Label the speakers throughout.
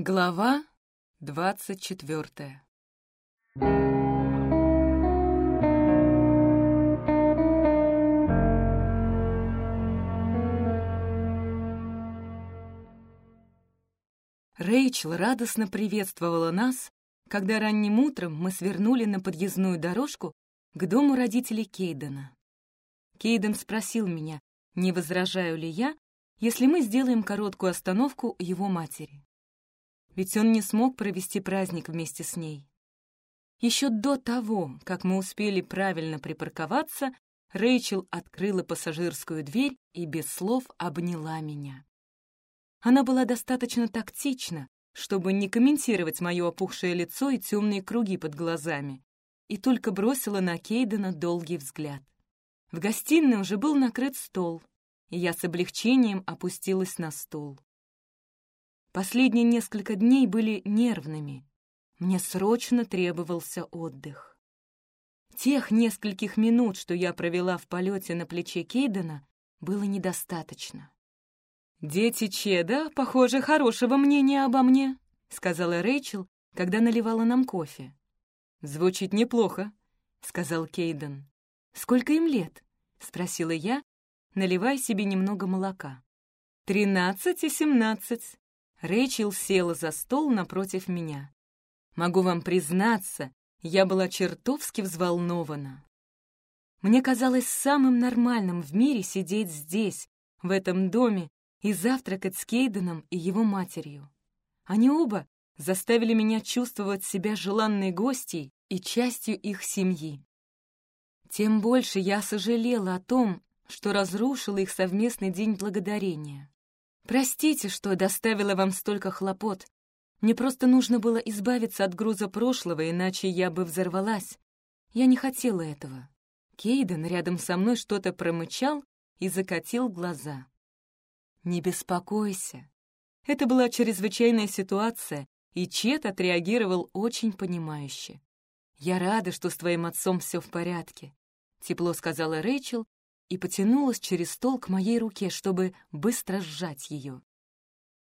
Speaker 1: Глава двадцать четвертая Рэйчел радостно приветствовала нас, когда ранним утром мы свернули на подъездную дорожку к дому родителей Кейдена. Кейден спросил меня, не возражаю ли я, если мы сделаем короткую остановку его матери. Ведь он не смог провести праздник вместе с ней. Еще до того, как мы успели правильно припарковаться, Рэйчел открыла пассажирскую дверь и без слов обняла меня. Она была достаточно тактична, чтобы не комментировать мое опухшее лицо и темные круги под глазами, и только бросила на Кейдена долгий взгляд. В гостиной уже был накрыт стол, и я с облегчением опустилась на стул. Последние несколько дней были нервными. Мне срочно требовался отдых. Тех нескольких минут, что я провела в полете на плече Кейдена, было недостаточно. «Дети Чеда, похоже, хорошего мнения обо мне», — сказала Рэйчел, когда наливала нам кофе. «Звучит неплохо», — сказал Кейден. «Сколько им лет?» — спросила я, наливая себе немного молока. «Тринадцать и семнадцать». Рэйчел села за стол напротив меня. Могу вам признаться, я была чертовски взволнована. Мне казалось самым нормальным в мире сидеть здесь, в этом доме, и завтракать с Кейденом и его матерью. Они оба заставили меня чувствовать себя желанной гостьей и частью их семьи. Тем больше я сожалела о том, что разрушила их совместный день благодарения. Простите, что доставила вам столько хлопот. Мне просто нужно было избавиться от груза прошлого, иначе я бы взорвалась. Я не хотела этого. Кейден рядом со мной что-то промычал и закатил глаза. «Не беспокойся». Это была чрезвычайная ситуация, и Чет отреагировал очень понимающе. «Я рада, что с твоим отцом все в порядке», — тепло сказала Рэйчел и потянулась через стол к моей руке, чтобы быстро сжать ее.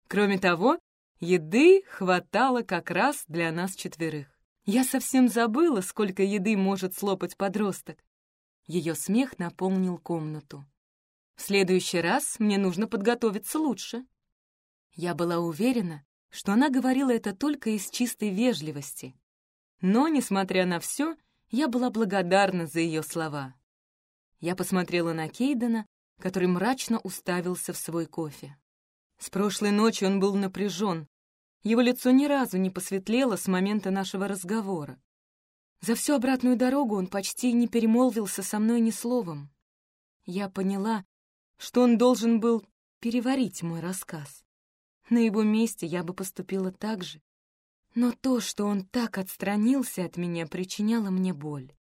Speaker 1: Кроме того, еды хватало как раз для нас четверых. Я совсем забыла, сколько еды может слопать подросток. Ее смех наполнил комнату. В следующий раз мне нужно подготовиться лучше. Я была уверена, что она говорила это только из чистой вежливости. Но, несмотря на все, я была благодарна за ее слова. Я посмотрела на Кейдена, который мрачно уставился в свой кофе. С прошлой ночи он был напряжен. Его лицо ни разу не посветлело с момента нашего разговора. За всю обратную дорогу он почти не перемолвился со мной ни словом. Я поняла, что он должен был переварить мой рассказ. На его месте я бы поступила так же. Но то, что он так отстранился от меня, причиняло мне боль.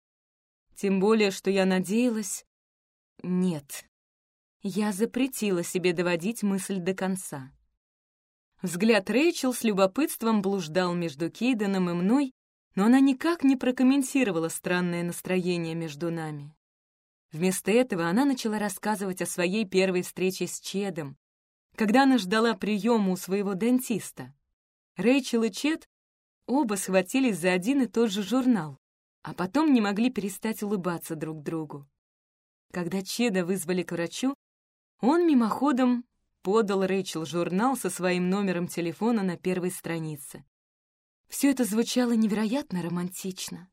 Speaker 1: Тем более, что я надеялась... Нет. Я запретила себе доводить мысль до конца. Взгляд Рэйчел с любопытством блуждал между Кейденом и мной, но она никак не прокомментировала странное настроение между нами. Вместо этого она начала рассказывать о своей первой встрече с Чедом, когда она ждала приема у своего дентиста. Рэйчел и Чед оба схватились за один и тот же журнал, а потом не могли перестать улыбаться друг другу. Когда Чеда вызвали к врачу, он мимоходом подал Рэйчел журнал со своим номером телефона на первой странице. Все это звучало невероятно романтично.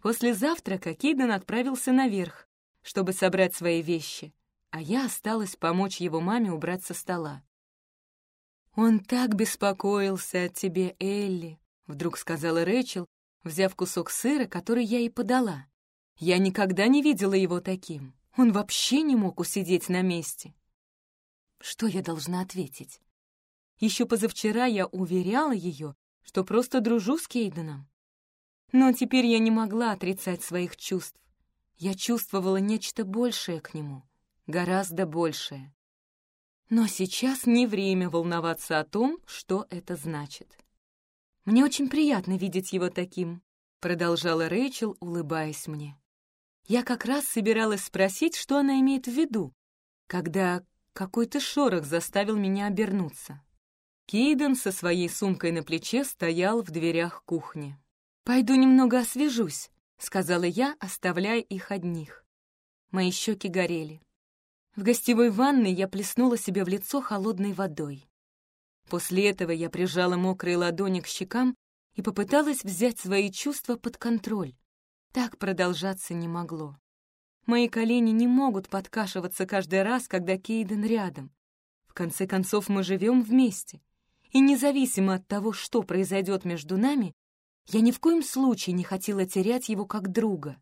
Speaker 1: После завтрака Кейден отправился наверх, чтобы собрать свои вещи, а я осталась помочь его маме убрать со стола. «Он так беспокоился о тебе, Элли», — вдруг сказала Рэйчел, взяв кусок сыра, который я ей подала. «Я никогда не видела его таким. Он вообще не мог усидеть на месте». Что я должна ответить? Еще позавчера я уверяла ее, что просто дружу с Кейденом. Но теперь я не могла отрицать своих чувств. Я чувствовала нечто большее к нему, гораздо большее. Но сейчас не время волноваться о том, что это значит. «Мне очень приятно видеть его таким», — продолжала Рэйчел, улыбаясь мне. Я как раз собиралась спросить, что она имеет в виду, когда какой-то шорох заставил меня обернуться. Кейден со своей сумкой на плече стоял в дверях кухни. «Пойду немного освежусь», — сказала я, оставляя их одних. Мои щеки горели. В гостевой ванной я плеснула себе в лицо холодной водой. После этого я прижала мокрые ладони к щекам и попыталась взять свои чувства под контроль. Так продолжаться не могло. Мои колени не могут подкашиваться каждый раз, когда Кейден рядом. В конце концов, мы живем вместе. И независимо от того, что произойдет между нами, я ни в коем случае не хотела терять его как друга.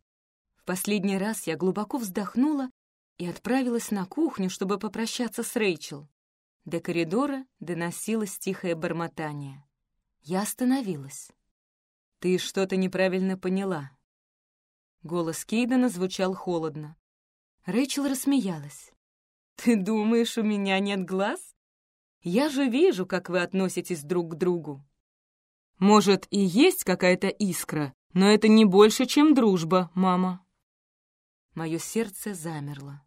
Speaker 1: В последний раз я глубоко вздохнула и отправилась на кухню, чтобы попрощаться с Рэйчел. До коридора доносилось тихое бормотание. Я остановилась. «Ты что-то неправильно поняла». Голос Кейдена звучал холодно. Рэйчел рассмеялась. «Ты думаешь, у меня нет глаз? Я же вижу, как вы относитесь друг к другу. Может, и есть какая-то искра, но это не больше, чем дружба, мама. Мое сердце замерло.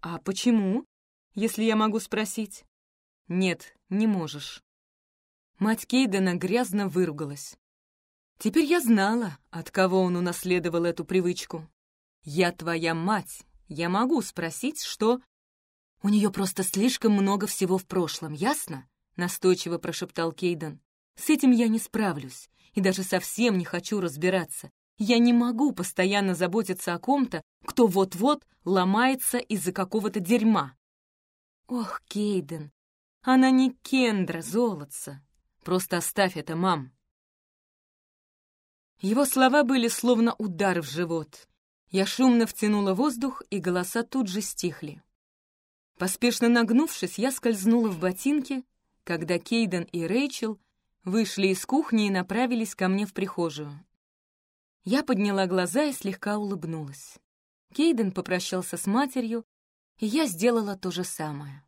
Speaker 1: А почему, если я могу спросить? Нет, не можешь. Мать Кейдена грязно выругалась. Теперь я знала, от кого он унаследовал эту привычку. Я твоя мать, я могу спросить, что... У нее просто слишком много всего в прошлом, ясно? Настойчиво прошептал Кейден. С этим я не справлюсь и даже совсем не хочу разбираться. Я не могу постоянно заботиться о ком-то, кто вот-вот ломается из-за какого-то дерьма. Ох, Кейден, она не Кендра, золотца. Просто оставь это, мам. Его слова были словно удар в живот. Я шумно втянула воздух, и голоса тут же стихли. Поспешно нагнувшись, я скользнула в ботинки, когда Кейден и Рэйчел вышли из кухни и направились ко мне в прихожую. Я подняла глаза и слегка улыбнулась. Кейден попрощался с матерью, и я сделала то же самое.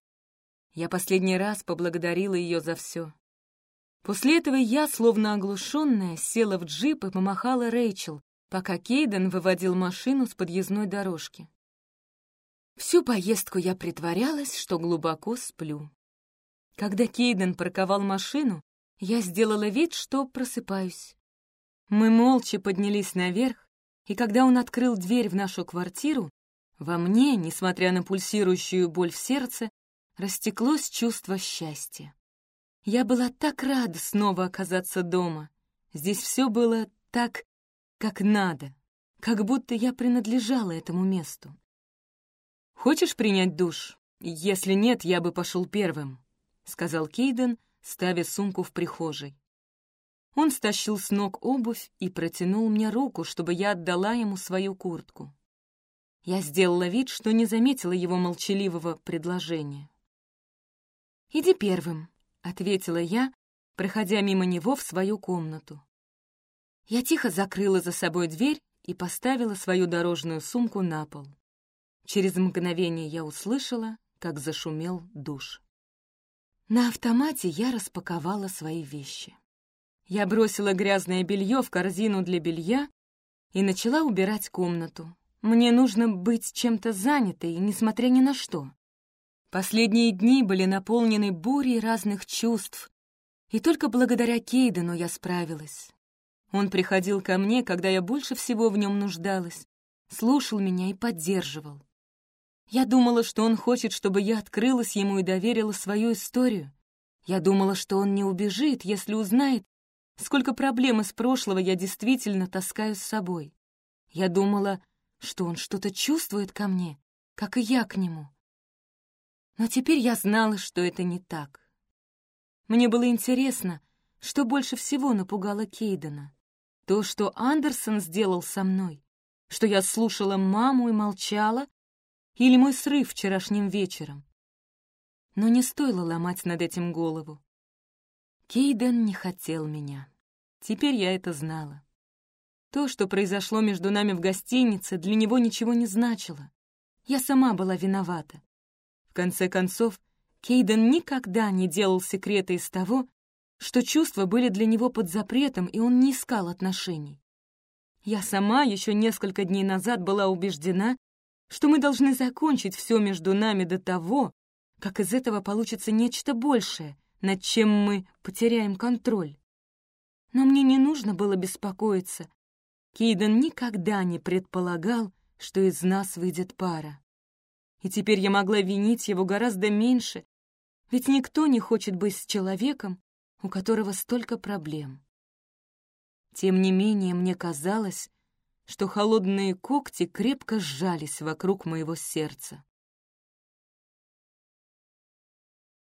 Speaker 1: Я последний раз поблагодарила ее за все. После этого я, словно оглушенная, села в джип и помахала Рэйчел, пока Кейден выводил машину с подъездной дорожки. Всю поездку я притворялась, что глубоко сплю. Когда Кейден парковал машину, я сделала вид, что просыпаюсь. Мы молча поднялись наверх, и когда он открыл дверь в нашу квартиру, во мне, несмотря на пульсирующую боль в сердце, растеклось чувство счастья. Я была так рада снова оказаться дома. Здесь все было так, как надо, как будто я принадлежала этому месту. «Хочешь принять душ? Если нет, я бы пошел первым», — сказал Кейден, ставя сумку в прихожей. Он стащил с ног обувь и протянул мне руку, чтобы я отдала ему свою куртку. Я сделала вид, что не заметила его молчаливого предложения. «Иди первым», — ответила я, проходя мимо него в свою комнату. Я тихо закрыла за собой дверь и поставила свою дорожную сумку на пол. Через мгновение я услышала, как зашумел душ. На автомате я распаковала свои вещи. Я бросила грязное белье в корзину для белья и начала убирать комнату. Мне нужно быть чем-то занятой, несмотря ни на что. Последние дни были наполнены бурей разных чувств, и только благодаря Кейдену я справилась. Он приходил ко мне, когда я больше всего в нем нуждалась, слушал меня и поддерживал. Я думала, что он хочет, чтобы я открылась ему и доверила свою историю. Я думала, что он не убежит, если узнает, сколько проблем из прошлого я действительно таскаю с собой. Я думала, что он что-то чувствует ко мне, как и я к нему. Но теперь я знала, что это не так. Мне было интересно, что больше всего напугало Кейдена. То, что Андерсон сделал со мной, что я слушала маму и молчала, или мой срыв вчерашним вечером. Но не стоило ломать над этим голову. Кейден не хотел меня. Теперь я это знала. То, что произошло между нами в гостинице, для него ничего не значило. Я сама была виновата. Конце концов, Кейден никогда не делал секрета из того, что чувства были для него под запретом, и он не искал отношений. Я сама еще несколько дней назад была убеждена, что мы должны закончить все между нами до того, как из этого получится нечто большее, над чем мы потеряем контроль. Но мне не нужно было беспокоиться. Кейден никогда не предполагал, что из нас выйдет пара. И теперь я могла винить его гораздо меньше, ведь никто не хочет быть с человеком, у которого столько проблем. Тем не менее, мне казалось, что холодные когти крепко сжались вокруг моего сердца.